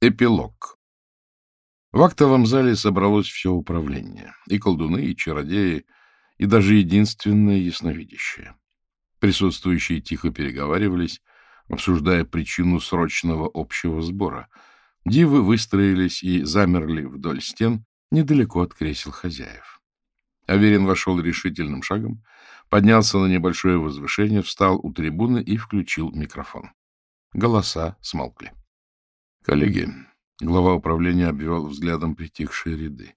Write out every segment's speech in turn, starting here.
Эпилог. В актовом зале собралось все управление. И колдуны, и чародеи, и даже единственное ясновидящее. Присутствующие тихо переговаривались, обсуждая причину срочного общего сбора. Дивы выстроились и замерли вдоль стен, недалеко от кресел хозяев. Аверин вошел решительным шагом, поднялся на небольшое возвышение, встал у трибуны и включил микрофон. Голоса смолкли. Коллеги, глава управления обвел взглядом притихшие ряды.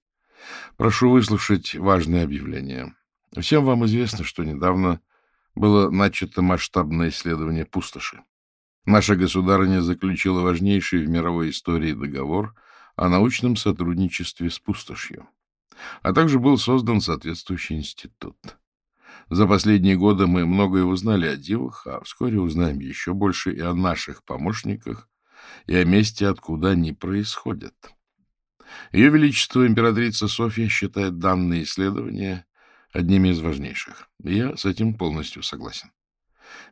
Прошу выслушать важное объявление. Всем вам известно, что недавно было начато масштабное исследование пустоши. Наша государыня заключила важнейший в мировой истории договор о научном сотрудничестве с пустошью, а также был создан соответствующий институт. За последние годы мы многое узнали о дивах, а вскоре узнаем еще больше и о наших помощниках и о месте, откуда они происходят. Ее Величество императрица Софья считает данные исследования одними из важнейших. Я с этим полностью согласен.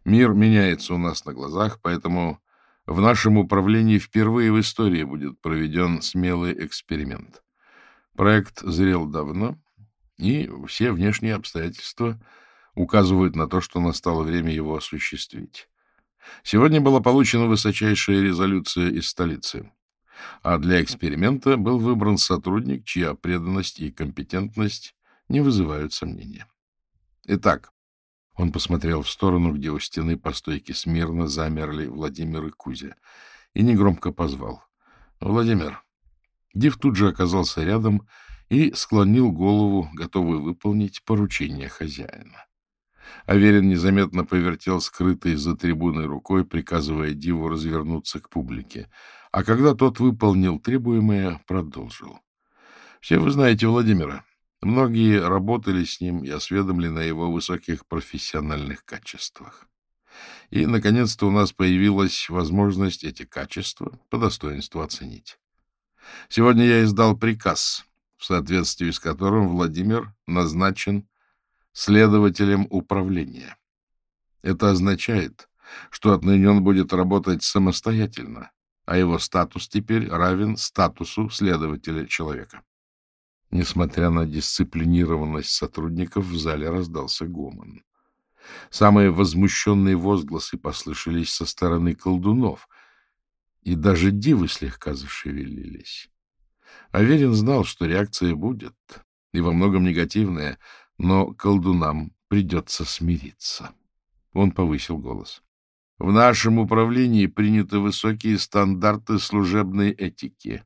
Мир меняется у нас на глазах, поэтому в нашем управлении впервые в истории будет проведен смелый эксперимент. Проект зрел давно, и все внешние обстоятельства указывают на то, что настало время его осуществить. Сегодня была получена высочайшая резолюция из столицы, а для эксперимента был выбран сотрудник, чья преданность и компетентность не вызывают сомнения. Итак, он посмотрел в сторону, где у стены по стойке смирно замерли Владимир и Кузя, и негромко позвал. — Владимир. Див тут же оказался рядом и склонил голову, готовый выполнить поручение хозяина. Аверин незаметно повертел скрытой за трибуной рукой, приказывая Диву развернуться к публике. А когда тот выполнил требуемое, продолжил. — Все вы знаете Владимира. Многие работали с ним и осведомлены о его высоких профессиональных качествах. И, наконец-то, у нас появилась возможность эти качества по достоинству оценить. Сегодня я издал приказ, в соответствии с которым Владимир назначен следователем управления. Это означает, что отныне он будет работать самостоятельно, а его статус теперь равен статусу следователя человека. Несмотря на дисциплинированность сотрудников, в зале раздался гомон. Самые возмущенные возгласы послышались со стороны колдунов, и даже дивы слегка зашевелились. Аверин знал, что реакция будет, и во многом негативная, но колдунам придется смириться. Он повысил голос. В нашем управлении приняты высокие стандарты служебной этики.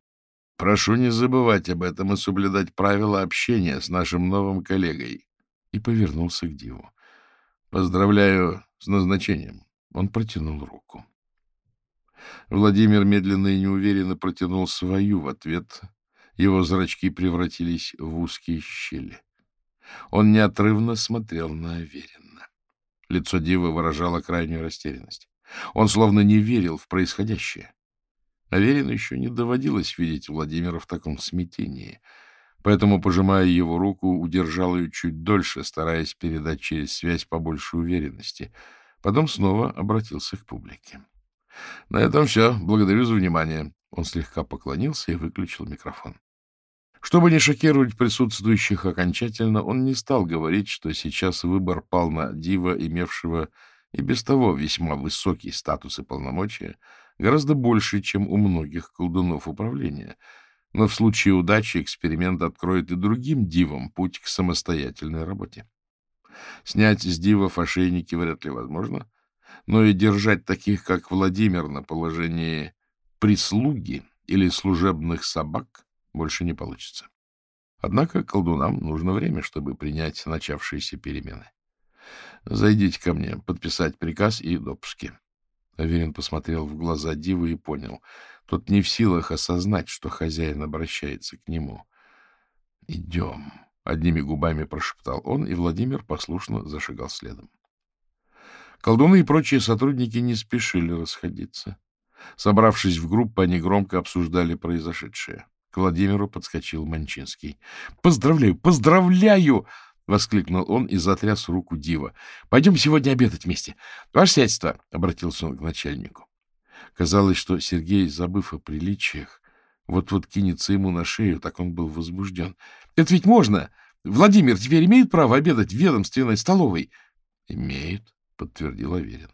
Прошу не забывать об этом и соблюдать правила общения с нашим новым коллегой. И повернулся к Диву. Поздравляю с назначением. Он протянул руку. Владимир медленно и неуверенно протянул свою в ответ. Его зрачки превратились в узкие щели. Он неотрывно смотрел на Аверина. Лицо Дивы выражало крайнюю растерянность. Он словно не верил в происходящее. Аверину еще не доводилось видеть Владимира в таком смятении, поэтому, пожимая его руку, удержал ее чуть дольше, стараясь передать через связь побольше уверенности. Потом снова обратился к публике. — На этом все. Благодарю за внимание. Он слегка поклонился и выключил микрофон. Чтобы не шокировать присутствующих окончательно, он не стал говорить, что сейчас выбор пал на дива, имевшего и без того весьма высокий статус и полномочия, гораздо больше, чем у многих колдунов управления. Но в случае удачи эксперимент откроет и другим дивам путь к самостоятельной работе. Снять с дивов ошейники вряд ли возможно, но и держать таких, как Владимир, на положении прислуги или служебных собак больше не получится. Однако колдунам нужно время, чтобы принять начавшиеся перемены. Зайдите ко мне, подписать приказ и допуски. Аверин посмотрел в глаза Дивы и понял. Тот не в силах осознать, что хозяин обращается к нему. — Идем, — одними губами прошептал он, и Владимир послушно зашагал следом. Колдуны и прочие сотрудники не спешили расходиться. Собравшись в группу, они громко обсуждали произошедшее. К Владимиру подскочил Манчинский. — Поздравляю, поздравляю! — воскликнул он и затряс руку Дива. — Пойдем сегодня обедать вместе. — Ваше сядьство! — обратился он к начальнику. Казалось, что Сергей, забыв о приличиях, вот-вот кинется ему на шею, так он был возбужден. — Это ведь можно! Владимир теперь имеет право обедать в ведомственной столовой? — Имеет, — подтвердил Аверин.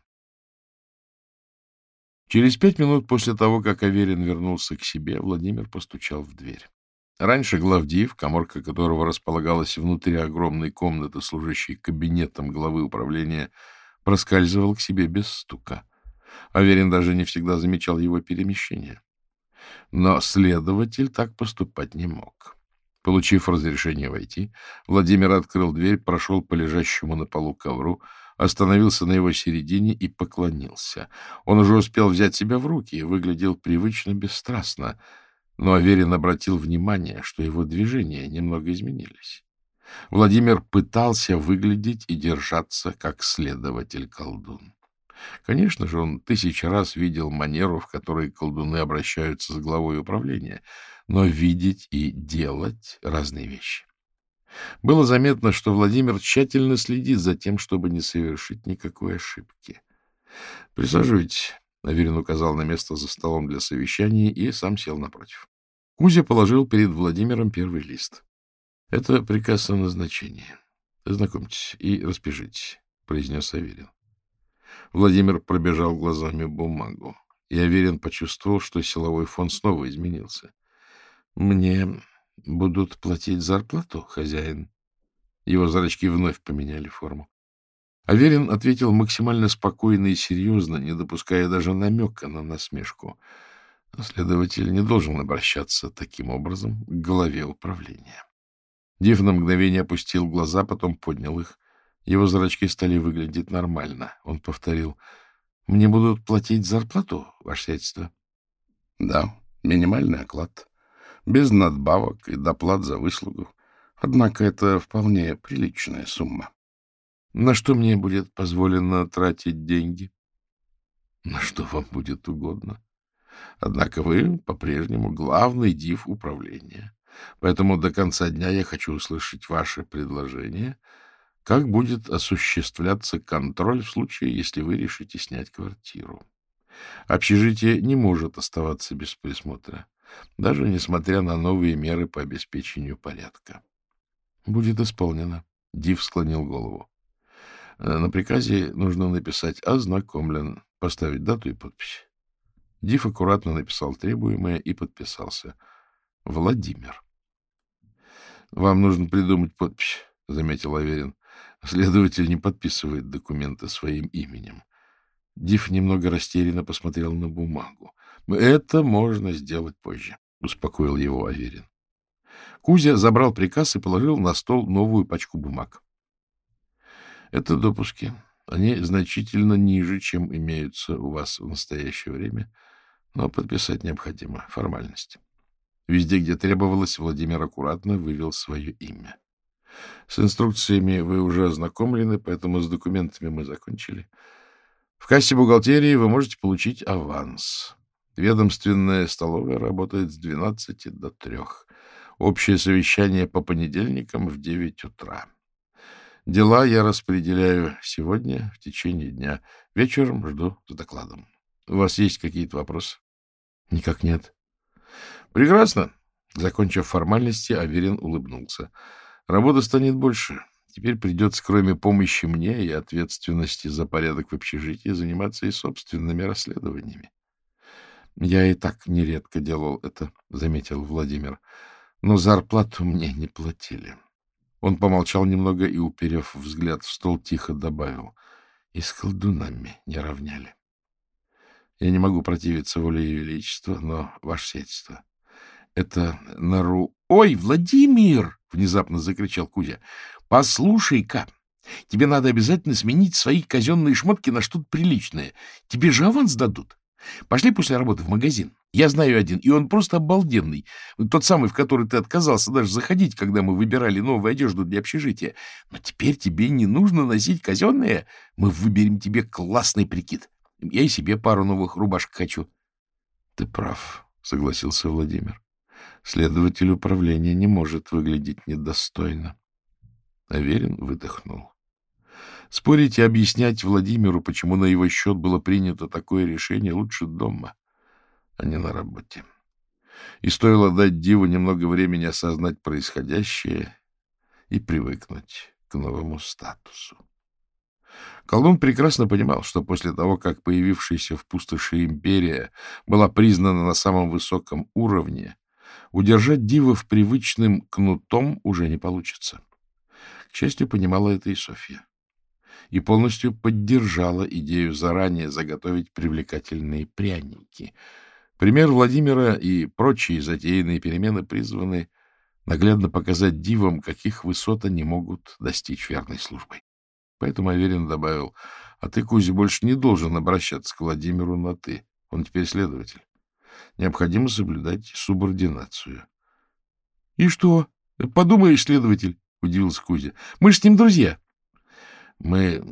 Через пять минут после того, как Аверин вернулся к себе, Владимир постучал в дверь. Раньше главдив, коморка которого располагалась внутри огромной комнаты, служащей кабинетом главы управления, проскальзывал к себе без стука. Аверин даже не всегда замечал его перемещение. Но следователь так поступать не мог. Получив разрешение войти, Владимир открыл дверь, прошел по лежащему на полу ковру, остановился на его середине и поклонился. Он уже успел взять себя в руки и выглядел привычно бесстрастно, но Аверин обратил внимание, что его движения немного изменились. Владимир пытался выглядеть и держаться как следователь-колдун. Конечно же, он тысячи раз видел манеру, в которой колдуны обращаются с главой управления, но видеть и делать — разные вещи. Было заметно, что Владимир тщательно следит за тем, чтобы не совершить никакой ошибки. — Присаживайтесь, — Аверин указал на место за столом для совещаний и сам сел напротив. Кузя положил перед Владимиром первый лист. — Это приказ о назначении. Знакомьтесь и распишитесь, — произнес Аверин. Владимир пробежал глазами бумагу, и Аверин почувствовал, что силовой фон снова изменился. — Мне будут платить зарплату, хозяин? Его зрачки вновь поменяли форму. Аверин ответил максимально спокойно и серьезно, не допуская даже намека на насмешку. Следователь не должен обращаться таким образом к главе управления. Див на мгновение опустил глаза, потом поднял их. Его зрачки стали выглядеть нормально. Он повторил. — Мне будут платить зарплату, ваше сядьство? — Да, минимальный оклад. Без надбавок и доплат за выслугу. Однако это вполне приличная сумма. — На что мне будет позволено тратить деньги? — На что вам будет угодно. Однако вы по-прежнему главный див управления. Поэтому до конца дня я хочу услышать ваше предложение — как будет осуществляться контроль в случае, если вы решите снять квартиру? Общежитие не может оставаться без присмотра, даже несмотря на новые меры по обеспечению порядка. Будет исполнено. Див склонил голову. Э, на приказе нужно написать «ознакомлен», поставить дату и подпись. Див аккуратно написал требуемое и подписался. Владимир. — Вам нужно придумать подпись, — заметил Аверин. Следователь не подписывает документы своим именем. Див немного растерянно посмотрел на бумагу. — Это можно сделать позже, — успокоил его Аверин. Кузя забрал приказ и положил на стол новую пачку бумаг. — Это допуски. Они значительно ниже, чем имеются у вас в настоящее время, но подписать необходимо. Формальность. Везде, где требовалось, Владимир аккуратно вывел свое имя. С инструкциями вы уже ознакомлены, поэтому с документами мы закончили. В кассе бухгалтерии вы можете получить аванс. Ведомственная столовая работает с 12 до 3. Общее совещание по понедельникам в 9 утра. Дела я распределяю сегодня в течение дня. Вечером жду с докладом. У вас есть какие-то вопросы? Никак нет. Прекрасно. Закончив формальности, Аверин улыбнулся. Работа станет больше. Теперь придется, кроме помощи мне и ответственности за порядок в общежитии, заниматься и собственными расследованиями. Я и так нередко делал это, — заметил Владимир. Но зарплату мне не платили. Он помолчал немного и, уперев взгляд в стол, тихо добавил. И с колдунами не равняли. Я не могу противиться воле Ее Величества, но ваше сельство. Это нору... — Ой, Владимир! — внезапно закричал Кузя. — Послушай-ка, тебе надо обязательно сменить свои казенные шмотки на что-то приличное. Тебе же аванс дадут. Пошли после работы в магазин. Я знаю один, и он просто обалденный. Тот самый, в который ты отказался даже заходить, когда мы выбирали новую одежду для общежития. Но теперь тебе не нужно носить казенные. Мы выберем тебе классный прикид. Я и себе пару новых рубашек хочу. — Ты прав, — согласился Владимир. Следователь управления не может выглядеть недостойно. Аверин выдохнул. Спорить и объяснять Владимиру, почему на его счет было принято такое решение, лучше дома, а не на работе. И стоило дать Диву немного времени осознать происходящее и привыкнуть к новому статусу. Колдун прекрасно понимал, что после того, как появившаяся в пустоши империя была признана на самом высоком уровне, удержать дивов привычным кнутом уже не получится. К счастью, понимала это и Софья. И полностью поддержала идею заранее заготовить привлекательные пряники. Пример Владимира и прочие затеянные перемены призваны наглядно показать дивам, каких высот они могут достичь верной службой. Поэтому Аверин добавил, а ты, Кузя, больше не должен обращаться к Владимиру на «ты». Он теперь следователь. Необходимо соблюдать субординацию. — И что? Подумаешь, следователь, — удивился Кузя. — Мы же с ним друзья. — Мы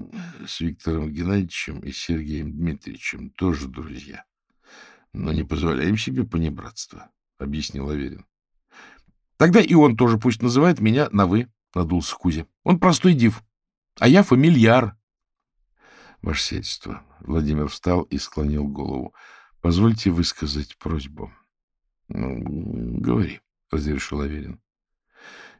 с Виктором Геннадьевичем и Сергеем Дмитриевичем тоже друзья, но не позволяем себе понебратства, — объяснил Аверин. — Тогда и он тоже пусть называет меня на «вы», — надулся Кузя. — Он простой див. А я фамильяр. — Ваше сельство. Владимир встал и склонил голову. — Позвольте высказать просьбу. — Ну, говори, — разрешил Аверин. —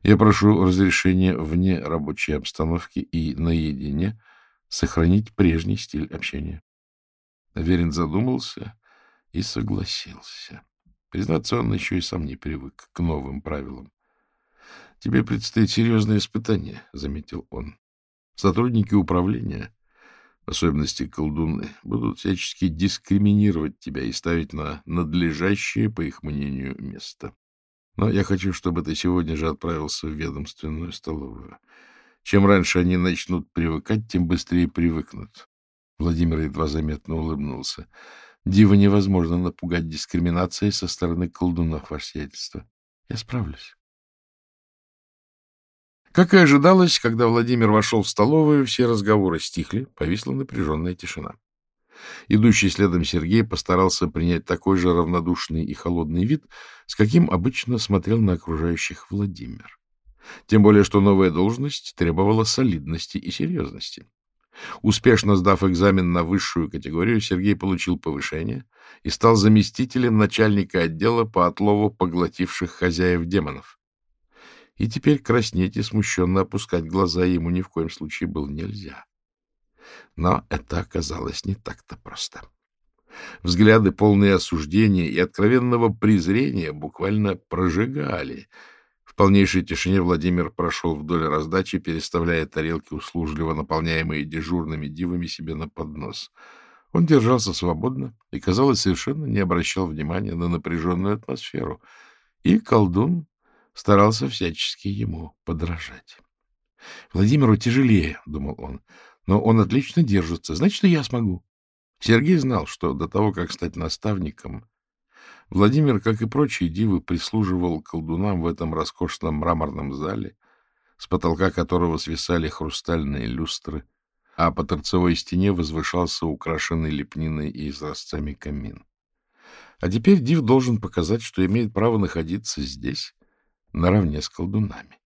Я прошу разрешения вне рабочей обстановки и наедине сохранить прежний стиль общения. Аверин задумался и согласился. Признаться, он еще и сам не привык к новым правилам. — Тебе предстоит серьезное испытание, — заметил он. Сотрудники управления, в особенности колдуны, будут всячески дискриминировать тебя и ставить на надлежащее, по их мнению, место. Но я хочу, чтобы ты сегодня же отправился в ведомственную столовую. Чем раньше они начнут привыкать, тем быстрее привыкнут. Владимир едва заметно улыбнулся. Дива невозможно напугать дискриминацией со стороны колдунов, ваше сиятельство. Я справлюсь. Как и ожидалось, когда Владимир вошел в столовую, все разговоры стихли, повисла напряженная тишина. Идущий следом Сергей постарался принять такой же равнодушный и холодный вид, с каким обычно смотрел на окружающих Владимир. Тем более, что новая должность требовала солидности и серьезности. Успешно сдав экзамен на высшую категорию, Сергей получил повышение и стал заместителем начальника отдела по отлову поглотивших хозяев демонов и теперь краснеть и смущенно опускать глаза ему ни в коем случае было нельзя. Но это оказалось не так-то просто. Взгляды, полные осуждения и откровенного презрения, буквально прожигали. В полнейшей тишине Владимир прошел вдоль раздачи, переставляя тарелки, услужливо наполняемые дежурными дивами, себе на поднос. Он держался свободно и, казалось, совершенно не обращал внимания на напряженную атмосферу. И колдун старался всячески ему подражать. Владимиру тяжелее, — думал он, — но он отлично держится, значит, и я смогу. Сергей знал, что до того, как стать наставником, Владимир, как и прочие дивы, прислуживал колдунам в этом роскошном мраморном зале, с потолка которого свисали хрустальные люстры, а по торцевой стене возвышался украшенный лепниной и изразцами камин. А теперь див должен показать, что имеет право находиться здесь, наравне с колдунами.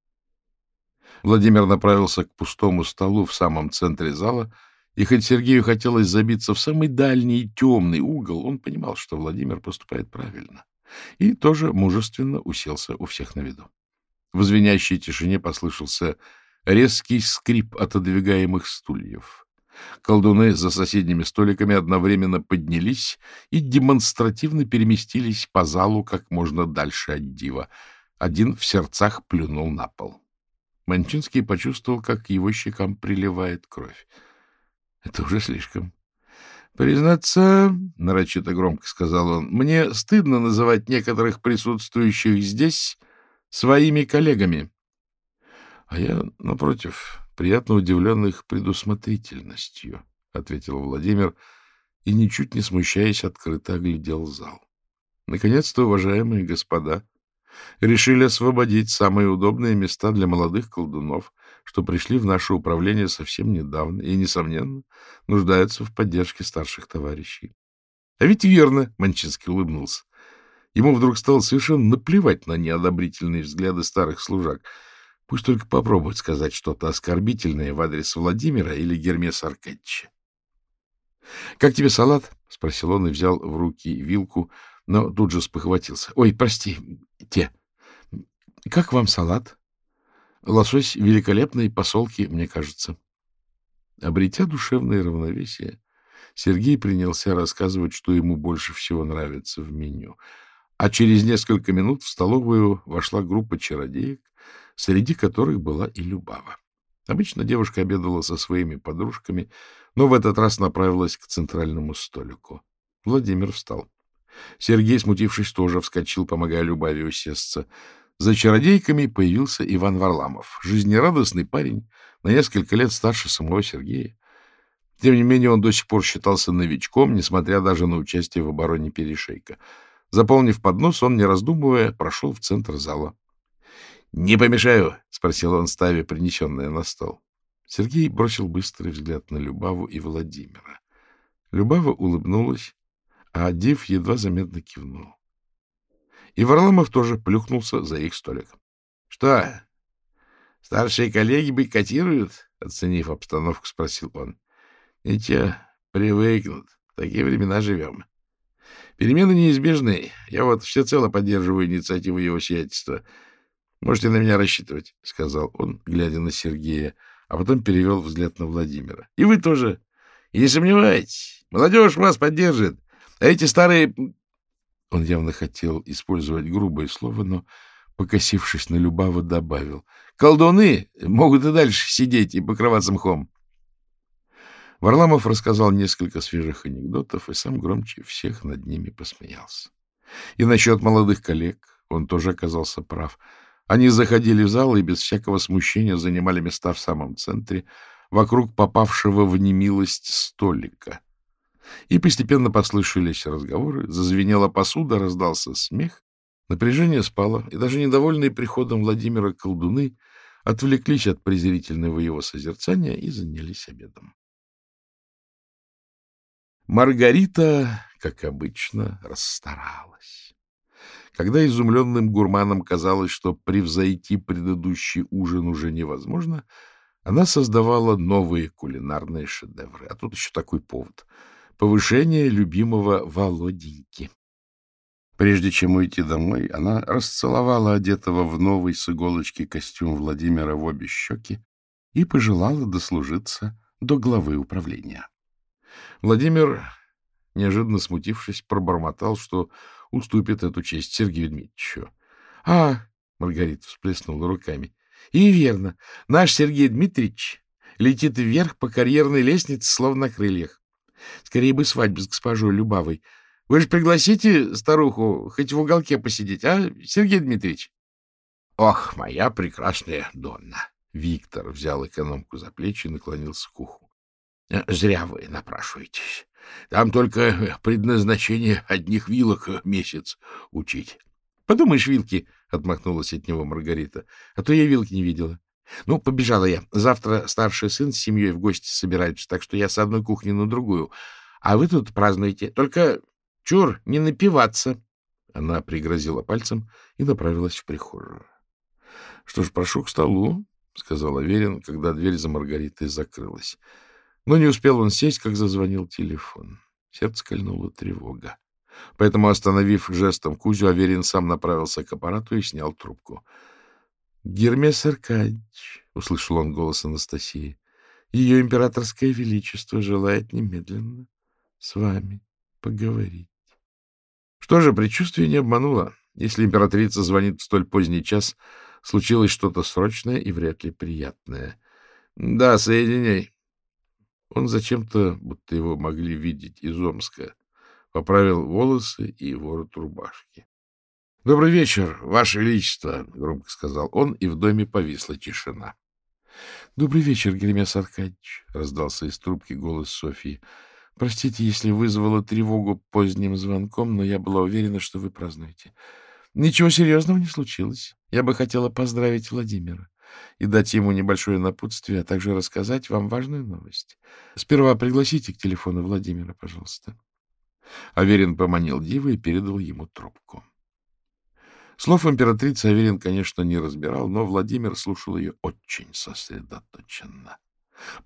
Владимир направился к пустому столу в самом центре зала, и хоть Сергею хотелось забиться в самый дальний темный угол, он понимал, что Владимир поступает правильно, и тоже мужественно уселся у всех на виду. В звенящей тишине послышался резкий скрип отодвигаемых стульев. Колдуны за соседними столиками одновременно поднялись и демонстративно переместились по залу как можно дальше от дива. Один в сердцах плюнул на пол. Манчинский почувствовал, как к его щекам приливает кровь. Это уже слишком. «Признаться, — нарочито громко сказал он, — мне стыдно называть некоторых присутствующих здесь своими коллегами. А я, напротив, приятно удивлен их предусмотрительностью, — ответил Владимир и, ничуть не смущаясь, открыто оглядел зал. Наконец-то, уважаемые господа, решили освободить самые удобные места для молодых колдунов, что пришли в наше управление совсем недавно и, несомненно, нуждаются в поддержке старших товарищей. — А ведь верно, — Манчинский улыбнулся. Ему вдруг стало совершенно наплевать на неодобрительные взгляды старых служак. Пусть только попробует сказать что-то оскорбительное в адрес Владимира или Гермеса Аркадьевича. — Как тебе салат? — спросил он и взял в руки вилку, но тут же спохватился. — Ой, прости, те. Как вам салат? Лосось великолепный, посолки, мне кажется. Обретя душевное равновесие, Сергей принялся рассказывать, что ему больше всего нравится в меню. А через несколько минут в столовую вошла группа чародеек, среди которых была и Любава. Обычно девушка обедала со своими подружками, но в этот раз направилась к центральному столику. Владимир встал. Сергей, смутившись, тоже вскочил, помогая Любави усесться. За чародейками появился Иван Варламов, жизнерадостный парень, на несколько лет старше самого Сергея. Тем не менее, он до сих пор считался новичком, несмотря даже на участие в обороне перешейка. Заполнив поднос, он, не раздумывая, прошел в центр зала. — Не помешаю? — спросил он, ставя принесенное на стол. Сергей бросил быстрый взгляд на Любаву и Владимира. Любава улыбнулась, а Див едва заметно кивнул. И Варламов тоже плюхнулся за их столик. — Что, старшие коллеги бойкотируют? — оценив обстановку, спросил он. — Ничего, привыкнут. В такие времена живем. Перемены неизбежны. Я вот всецело поддерживаю инициативу его сиятельства — Можете на меня рассчитывать, — сказал он, глядя на Сергея, а потом перевел взгляд на Владимира. — И вы тоже. И не сомневайтесь, молодежь вас поддержит. Эти старые... Он явно хотел использовать грубое слово, но, покосившись на Любава, добавил. — Колдуны могут и дальше сидеть и покрываться мхом. Варламов рассказал несколько свежих анекдотов и сам громче всех над ними посмеялся. И насчет молодых коллег он тоже оказался прав — они заходили в зал и без всякого смущения занимали места в самом центре, вокруг попавшего в немилость столика. И постепенно послышались разговоры, зазвенела посуда, раздался смех, напряжение спало, и даже недовольные приходом Владимира колдуны отвлеклись от презрительного его созерцания и занялись обедом. Маргарита, как обычно, расстаралась. Когда изумленным гурманам казалось, что превзойти предыдущий ужин уже невозможно, она создавала новые кулинарные шедевры. А тут еще такой повод — повышение любимого Володеньки. Прежде чем уйти домой, она расцеловала одетого в новый с иголочки костюм Владимира в обе щеки и пожелала дослужиться до главы управления. Владимир, неожиданно смутившись, пробормотал, что уступит эту честь Сергею Дмитриевичу. — А, — Маргарита всплеснула руками, — и верно, наш Сергей Дмитриевич летит вверх по карьерной лестнице, словно на крыльях. Скорее бы свадьбу с госпожой Любавой. Вы же пригласите старуху хоть в уголке посидеть, а, Сергей Дмитриевич? — Ох, моя прекрасная Донна! Виктор взял экономку за плечи и наклонился к уху. — Зря вы напрашиваетесь. Там только предназначение одних вилок месяц учить. — Подумаешь, вилки, — отмахнулась от него Маргарита, — а то я вилки не видела. Ну, побежала я. Завтра старший сын с семьей в гости собираются, так что я с одной кухни на другую. А вы тут празднуете. Только, чур, не напиваться. Она пригрозила пальцем и направилась в прихожую. — Что ж, прошу к столу, — сказал Аверин, когда дверь за Маргаритой закрылась. Но не успел он сесть, как зазвонил телефон. Сердце кольнула тревога. Поэтому, остановив жестом Кузю, Аверин сам направился к аппарату и снял трубку. — Гермес Аркадьевич, — услышал он голос Анастасии, — ее императорское величество желает немедленно с вами поговорить. Что же, предчувствие не обмануло. Если императрица звонит в столь поздний час, случилось что-то срочное и вряд ли приятное. — Да, соединяй. Он зачем-то, будто его могли видеть из Омска, поправил волосы и ворот рубашки. — Добрый вечер, Ваше Величество! — громко сказал он, и в доме повисла тишина. — Добрый вечер, Гремес Аркадьевич! — раздался из трубки голос Софии. — Простите, если вызвала тревогу поздним звонком, но я была уверена, что вы празднуете. Ничего серьезного не случилось. Я бы хотела поздравить Владимира и дать ему небольшое напутствие, а также рассказать вам важную новость. Сперва пригласите к телефону Владимира, пожалуйста. Аверин поманил Дива и передал ему трубку. Слов императрицы Аверин, конечно, не разбирал, но Владимир слушал ее очень сосредоточенно.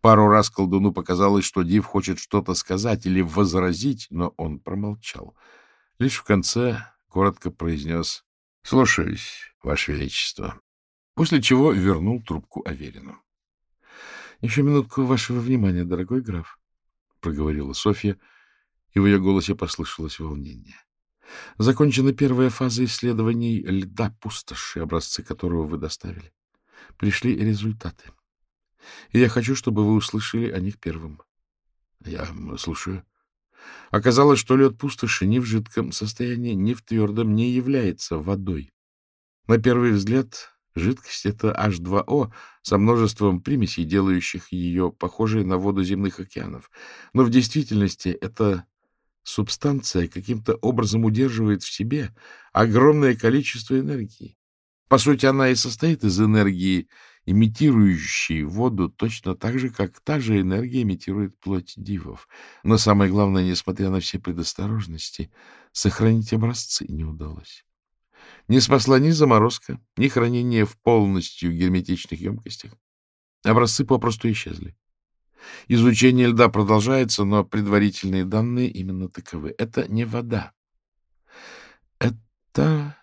Пару раз колдуну показалось, что Див хочет что-то сказать или возразить, но он промолчал. Лишь в конце коротко произнес «Слушаюсь, Ваше Величество», после чего вернул трубку Аверину. — Еще минутку вашего внимания, дорогой граф, — проговорила Софья, и в ее голосе послышалось волнение. Закончена первая фаза исследований льда пустоши, образцы которого вы доставили. Пришли результаты. И я хочу, чтобы вы услышали о них первым. Я слушаю. Оказалось, что лед пустоши ни в жидком состоянии, ни в твердом не является водой. На первый взгляд, жидкость — это H2O со множеством примесей, делающих ее похожей на воду земных океанов. Но в действительности это субстанция каким-то образом удерживает в себе огромное количество энергии. По сути, она и состоит из энергии, имитирующей воду точно так же, как та же энергия имитирует плоть дивов. Но самое главное, несмотря на все предосторожности, сохранить образцы не удалось. Не спасла ни заморозка, ни хранение в полностью герметичных емкостях. Образцы попросту исчезли. Изучение льда продолжается, но предварительные данные именно таковы. Это не вода. Это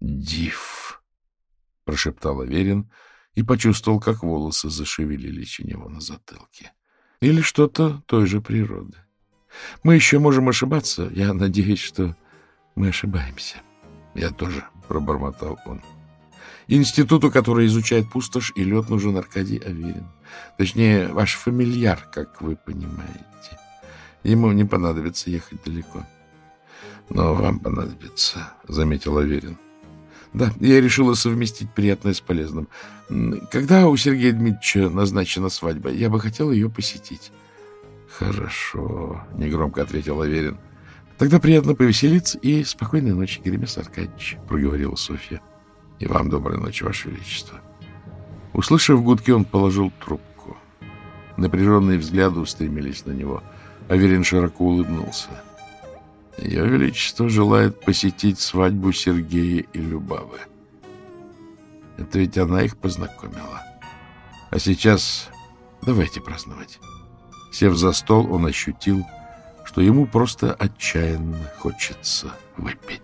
див, — прошептал Аверин и почувствовал, как волосы зашевелились у него на затылке. Или что-то той же природы. Мы еще можем ошибаться. Я надеюсь, что мы ошибаемся. Я тоже, — пробормотал он. — Институту, который изучает пустошь и лед, нужен Аркадий Аверин. Точнее, ваш фамильяр, как вы понимаете. Ему не понадобится ехать далеко. Но вам понадобится, — заметил Аверин. Да, я решила совместить приятное с полезным. Когда у Сергея Дмитриевича назначена свадьба, я бы хотел ее посетить. Хорошо, — негромко ответил Аверин. Тогда приятно повеселиться и спокойной ночи, Геремес Аркадьевич, — проговорила Софья. И вам доброй ночи, Ваше Величество. Услышав гудки, он положил трубку. Напряженные взгляды устремились на него. Аверин широко улыбнулся. Ее Величество желает посетить свадьбу Сергея и Любавы. Это ведь она их познакомила. А сейчас давайте праздновать. Сев за стол, он ощутил, что ему просто отчаянно хочется выпить.